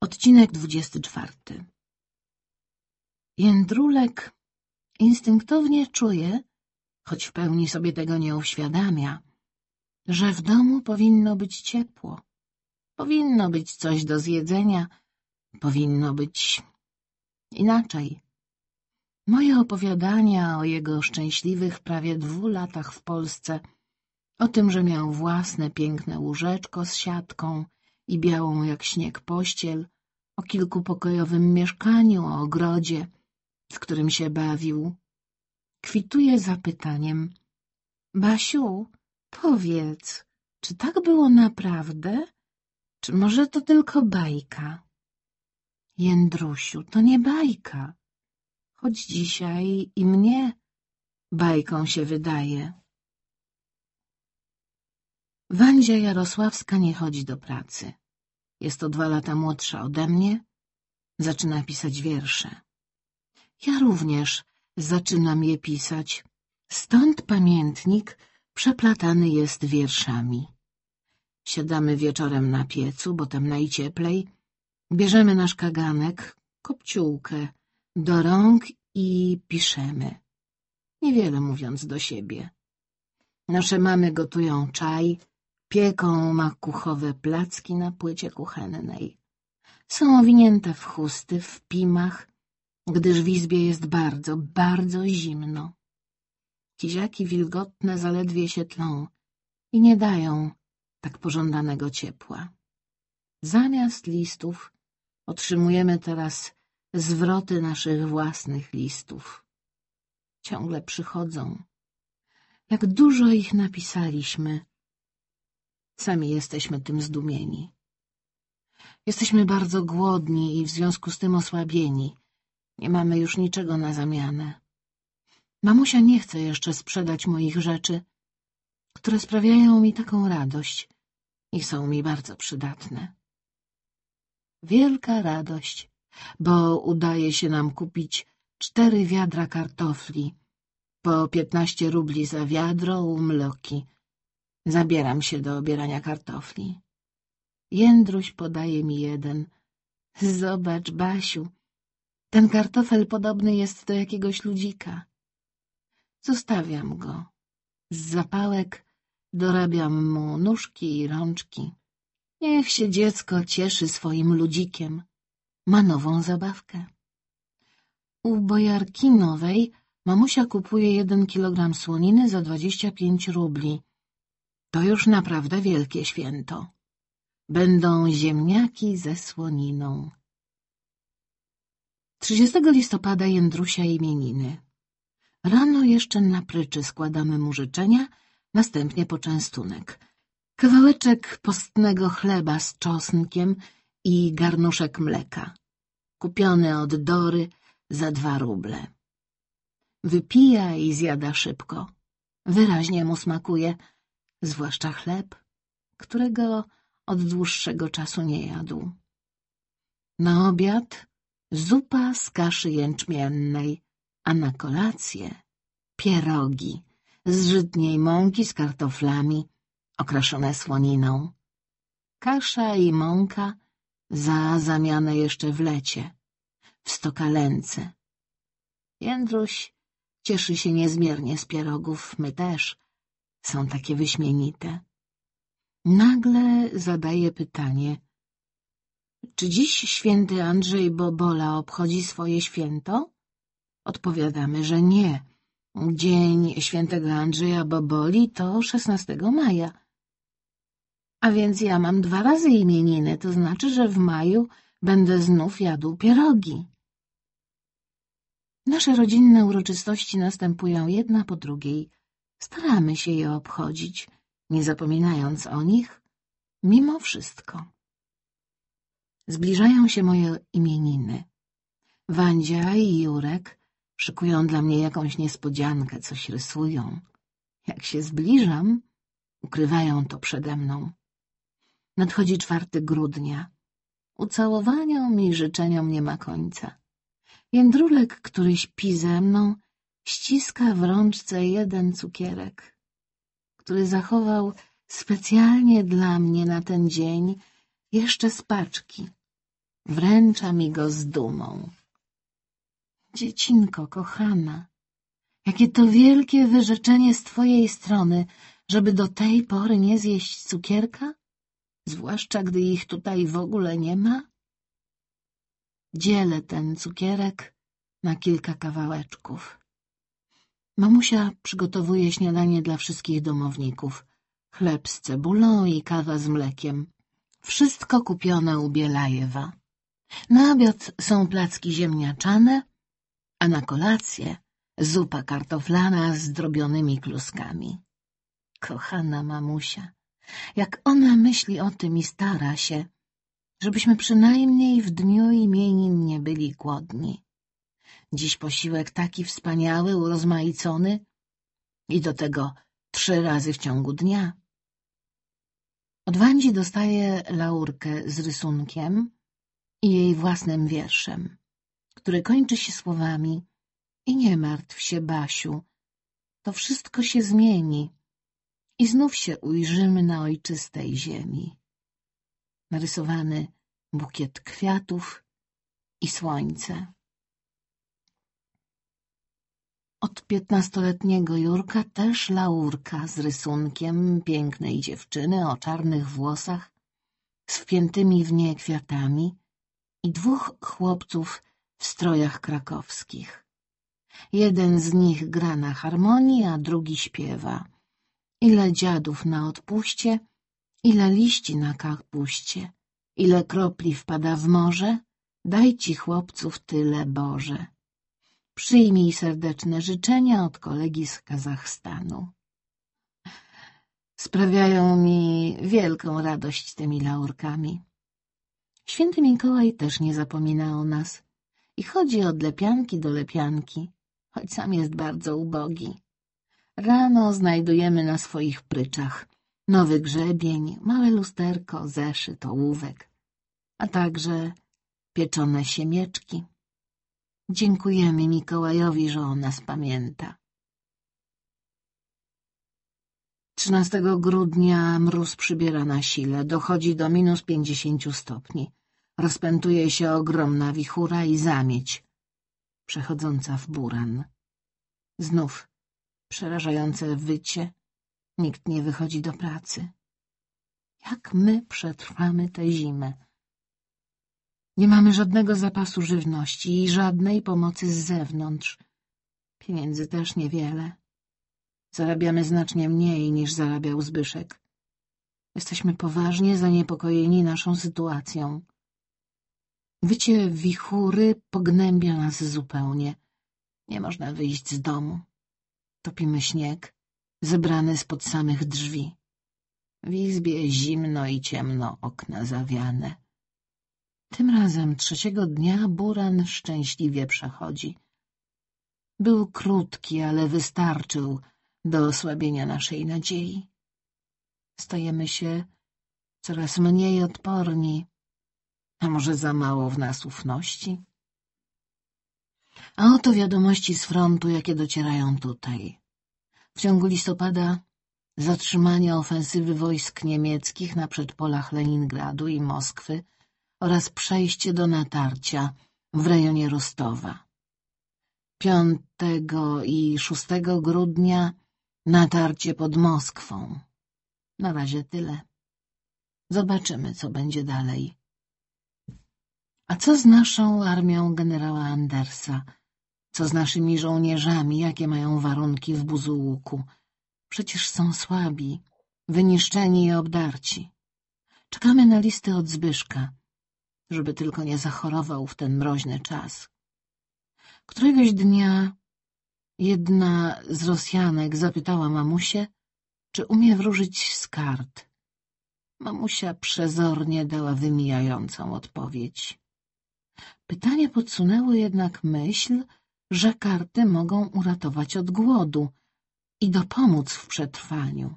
Odcinek dwudziesty czwarty. Jędrulek instynktownie czuje, choć w pełni sobie tego nie uświadamia, że w domu powinno być ciepło, powinno być coś do zjedzenia, powinno być inaczej. Moje opowiadania o jego szczęśliwych prawie dwóch latach w Polsce, o tym, że miał własne piękne łóżeczko z siatką i białą jak śnieg pościel, o kilkupokojowym mieszkaniu, o ogrodzie, w którym się bawił. Kwituje zapytaniem — Basiu, powiedz, czy tak było naprawdę? Czy może to tylko bajka? Jędrusiu, to nie bajka, choć dzisiaj i mnie bajką się wydaje. Wandzia Jarosławska nie chodzi do pracy. Jest o dwa lata młodsza ode mnie. Zaczyna pisać wiersze. Ja również zaczynam je pisać. Stąd pamiętnik przeplatany jest wierszami. Siadamy wieczorem na piecu, bo tam najcieplej. Bierzemy nasz kaganek, kopciółkę do rąk i piszemy. Niewiele mówiąc do siebie. Nasze mamy gotują czaj, Pieką makuchowe placki na płycie kuchennej. Są owinięte w chusty, w pimach, gdyż w izbie jest bardzo, bardzo zimno. Kiziaki wilgotne zaledwie się tlą i nie dają tak pożądanego ciepła. Zamiast listów otrzymujemy teraz zwroty naszych własnych listów. Ciągle przychodzą. Jak dużo ich napisaliśmy, Sami jesteśmy tym zdumieni. Jesteśmy bardzo głodni i w związku z tym osłabieni. Nie mamy już niczego na zamianę. Mamusia nie chce jeszcze sprzedać moich rzeczy, które sprawiają mi taką radość i są mi bardzo przydatne. Wielka radość, bo udaje się nam kupić cztery wiadra kartofli, po piętnaście rubli za wiadro u mloki, Zabieram się do obierania kartofli. Jędruś podaje mi jeden. Zobacz, Basiu, ten kartofel podobny jest do jakiegoś ludzika. Zostawiam go. Z zapałek dorabiam mu nóżki i rączki. Niech się dziecko cieszy swoim ludzikiem. Ma nową zabawkę. U bojarkinowej mamusia kupuje jeden kilogram słoniny za dwadzieścia pięć rubli to już naprawdę wielkie święto. Będą ziemniaki ze słoniną. 30 listopada Jędrusia imieniny. Rano jeszcze na pryczy składamy mu życzenia, następnie poczęstunek. Kawałeczek postnego chleba z czosnkiem i garnuszek mleka. Kupiony od Dory za dwa ruble. Wypija i zjada szybko. Wyraźnie mu smakuje, zwłaszcza chleb, którego od dłuższego czasu nie jadł. Na obiad zupa z kaszy jęczmiennej, a na kolację pierogi z żytniej mąki z kartoflami, okraszone słoniną. Kasza i mąka za zamianę jeszcze w lecie, w stokalence. Jędruś cieszy się niezmiernie z pierogów, my też, są takie wyśmienite. Nagle zadaje pytanie. Czy dziś święty Andrzej Bobola obchodzi swoje święto? Odpowiadamy, że nie. Dzień świętego Andrzeja Boboli to 16 maja. A więc ja mam dwa razy imieniny, to znaczy, że w maju będę znów jadł pierogi. Nasze rodzinne uroczystości następują jedna po drugiej. Staramy się je obchodzić, nie zapominając o nich, mimo wszystko. Zbliżają się moje imieniny. Wandzia i Jurek szykują dla mnie jakąś niespodziankę, coś rysują. Jak się zbliżam, ukrywają to przede mną. Nadchodzi czwarty grudnia. Ucałowaniom i życzeniom nie ma końca. Jędrulek, który śpi ze mną, ściska w rączce jeden cukierek, który zachował specjalnie dla mnie na ten dzień jeszcze z paczki. Wręcza mi go z dumą. Dziecinko, kochana, jakie to wielkie wyrzeczenie z twojej strony, żeby do tej pory nie zjeść cukierka? Zwłaszcza, gdy ich tutaj w ogóle nie ma? Dzielę ten cukierek na kilka kawałeczków. Mamusia przygotowuje śniadanie dla wszystkich domowników. Chleb z cebulą i kawa z mlekiem. Wszystko kupione u Bielajewa. Na obiad są placki ziemniaczane, a na kolację zupa kartoflana z drobionymi kluskami. Kochana mamusia, jak ona myśli o tym i stara się, żebyśmy przynajmniej w dniu imienin nie byli głodni. Dziś posiłek taki wspaniały, urozmaicony i do tego trzy razy w ciągu dnia. Od Wandzi dostaje laurkę z rysunkiem i jej własnym wierszem, który kończy się słowami i nie martw się, Basiu, to wszystko się zmieni i znów się ujrzymy na ojczystej ziemi. Narysowany bukiet kwiatów i słońce. Od piętnastoletniego Jurka też laurka z rysunkiem pięknej dziewczyny o czarnych włosach, z wpiętymi w nie kwiatami i dwóch chłopców w strojach krakowskich. Jeden z nich gra na harmonii, a drugi śpiewa. Ile dziadów na odpuście, ile liści na kapuście, ile kropli wpada w morze, daj ci chłopców tyle, Boże. Przyjmij serdeczne życzenia od kolegi z Kazachstanu. Sprawiają mi wielką radość tymi laurkami. Święty Mikołaj też nie zapomina o nas i chodzi od lepianki do lepianki, choć sam jest bardzo ubogi. Rano znajdujemy na swoich pryczach nowy grzebień, małe lusterko, zeszyt, ołówek, a także pieczone siemieczki. Dziękujemy Mikołajowi, że o nas pamięta. 13 grudnia mróz przybiera na sile, dochodzi do minus pięćdziesięciu stopni. Rozpętuje się ogromna wichura i zamieć, przechodząca w buran. Znów przerażające wycie, nikt nie wychodzi do pracy. Jak my przetrwamy tę zimę? Nie mamy żadnego zapasu żywności i żadnej pomocy z zewnątrz. Pieniędzy też niewiele. Zarabiamy znacznie mniej niż zarabiał Zbyszek. Jesteśmy poważnie zaniepokojeni naszą sytuacją. Wycie wichury pognębia nas zupełnie. Nie można wyjść z domu. Topimy śnieg, zebrany spod samych drzwi. W izbie zimno i ciemno, okna zawiane. Tym razem trzeciego dnia Buran szczęśliwie przechodzi. Był krótki, ale wystarczył do osłabienia naszej nadziei. Stajemy się coraz mniej odporni, a może za mało w nas ufności? A oto wiadomości z frontu, jakie docierają tutaj. W ciągu listopada zatrzymanie ofensywy wojsk niemieckich na przedpolach Leningradu i Moskwy oraz przejście do natarcia w rejonie Rostowa. 5 i 6 grudnia natarcie pod Moskwą. Na razie tyle. Zobaczymy, co będzie dalej. A co z naszą armią generała Andersa? Co z naszymi żołnierzami? Jakie mają warunki w Buzułuku? Przecież są słabi, wyniszczeni i obdarci. Czekamy na listy od Zbyszka żeby tylko nie zachorował w ten mroźny czas. Któregoś dnia jedna z Rosjanek zapytała mamusię, czy umie wróżyć z kart. Mamusia przezornie dała wymijającą odpowiedź. Pytanie podsunęło jednak myśl, że karty mogą uratować od głodu i dopomóc w przetrwaniu.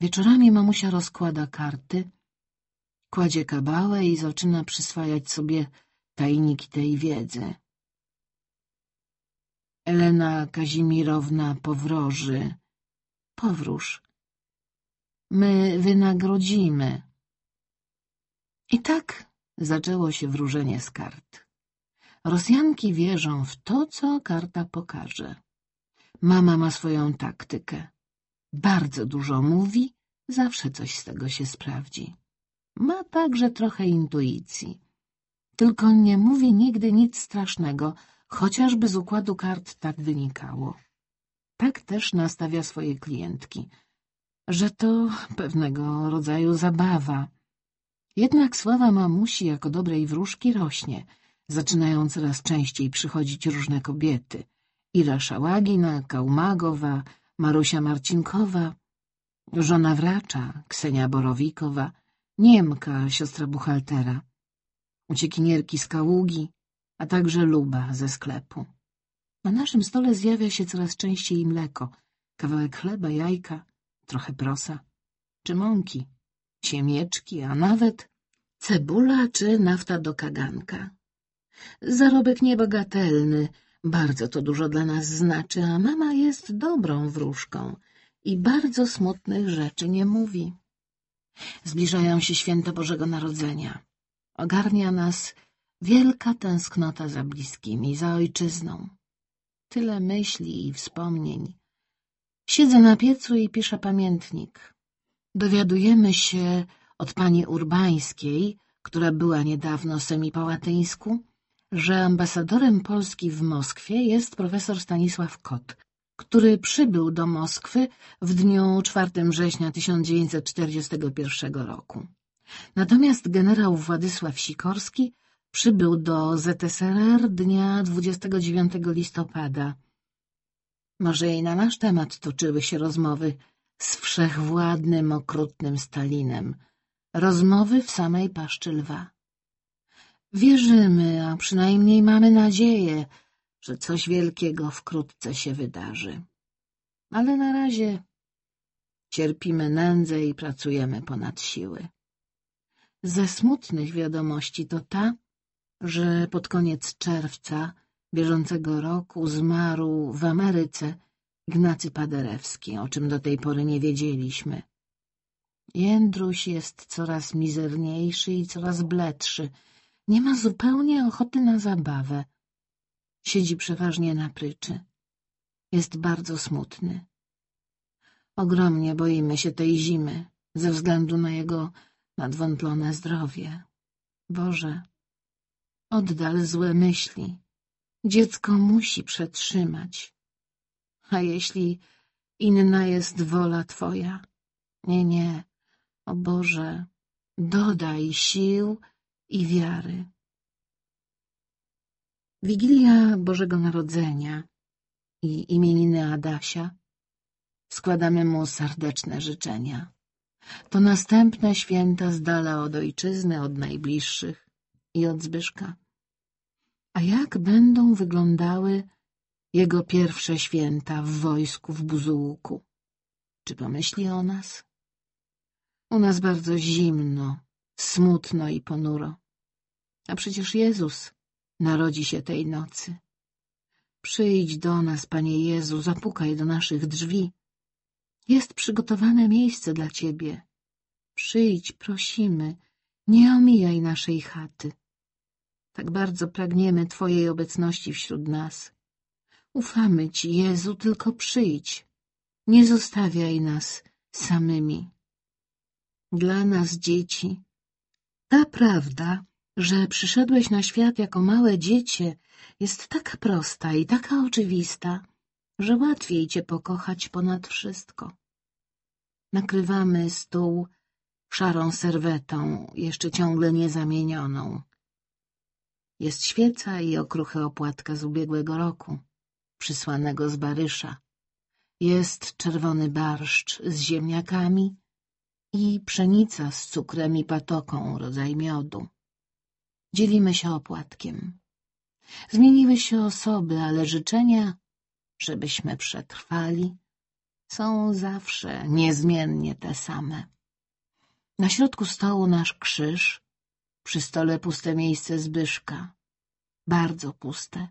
Wieczorami mamusia rozkłada karty, Kładzie kabałę i zaczyna przyswajać sobie tajniki tej wiedzy. Elena Kazimirowna powroży. Powróż. My wynagrodzimy. I tak zaczęło się wróżenie z kart. Rosjanki wierzą w to, co karta pokaże. Mama ma swoją taktykę. Bardzo dużo mówi, zawsze coś z tego się sprawdzi. Ma także trochę intuicji. Tylko nie mówi nigdy nic strasznego, chociażby z układu kart tak wynikało. Tak też nastawia swoje klientki, że to pewnego rodzaju zabawa. Jednak sława mamusi jako dobrej wróżki rośnie — zaczynają coraz częściej przychodzić różne kobiety. Ira Szałagina, Kałmagowa, Marusia Marcinkowa, żona wracza, Ksenia Borowikowa, Niemka, siostra buchaltera, uciekinierki z Kaługi, a także Luba ze sklepu. Na naszym stole zjawia się coraz częściej mleko, kawałek chleba, jajka, trochę prosa, czy mąki, ciemieczki, a nawet cebula czy nafta do kaganka. Zarobek niebagatelny, bardzo to dużo dla nas znaczy, a mama jest dobrą wróżką i bardzo smutnych rzeczy nie mówi. Zbliżają się święta Bożego Narodzenia. Ogarnia nas wielka tęsknota za bliskimi, za ojczyzną. Tyle myśli i wspomnień. Siedzę na piecu i piszę pamiętnik. Dowiadujemy się od pani Urbańskiej, która była niedawno semipałatyńsku, że ambasadorem Polski w Moskwie jest profesor Stanisław Kot, który przybył do Moskwy w dniu 4 września 1941 roku. Natomiast generał Władysław Sikorski przybył do ZSRR dnia 29 listopada. Może i na nasz temat toczyły się rozmowy z wszechwładnym, okrutnym Stalinem. Rozmowy w samej paszczy lwa. Wierzymy, a przynajmniej mamy nadzieję, że coś wielkiego wkrótce się wydarzy. Ale na razie cierpimy nędzę i pracujemy ponad siły. Ze smutnych wiadomości to ta, że pod koniec czerwca bieżącego roku zmarł w Ameryce Ignacy Paderewski, o czym do tej pory nie wiedzieliśmy. Jędruś jest coraz mizerniejszy i coraz bledszy, nie ma zupełnie ochoty na zabawę. Siedzi przeważnie na pryczy. Jest bardzo smutny. Ogromnie boimy się tej zimy ze względu na jego nadwątlone zdrowie. Boże, oddal złe myśli. Dziecko musi przetrzymać. A jeśli inna jest wola Twoja? Nie, nie. O Boże, dodaj sił i wiary. Wigilia Bożego Narodzenia i imieniny Adasia składamy mu serdeczne życzenia. To następne święta z dala od ojczyzny, od najbliższych i od Zbyszka. A jak będą wyglądały jego pierwsze święta w wojsku w Buzułuku? Czy pomyśli o nas? U nas bardzo zimno, smutno i ponuro. A przecież Jezus narodzi się tej nocy. Przyjdź do nas, Panie Jezu, zapukaj do naszych drzwi. Jest przygotowane miejsce dla Ciebie. Przyjdź, prosimy, nie omijaj naszej chaty. Tak bardzo pragniemy Twojej obecności wśród nas. Ufamy Ci, Jezu, tylko przyjdź. Nie zostawiaj nas samymi. Dla nas, dzieci, ta prawda, że przyszedłeś na świat jako małe dziecię, jest taka prosta i taka oczywista, że łatwiej cię pokochać ponad wszystko. Nakrywamy stół szarą serwetą, jeszcze ciągle niezamienioną. Jest świeca i okruchy opłatka z ubiegłego roku, przysłanego z Barysza. Jest czerwony barszcz z ziemniakami i pszenica z cukrem i patoką, rodzaj miodu. Dzielimy się opłatkiem. Zmieniły się osoby, ale życzenia, żebyśmy przetrwali, są zawsze niezmiennie te same. Na środku stołu nasz krzyż, przy stole puste miejsce Zbyszka, bardzo puste.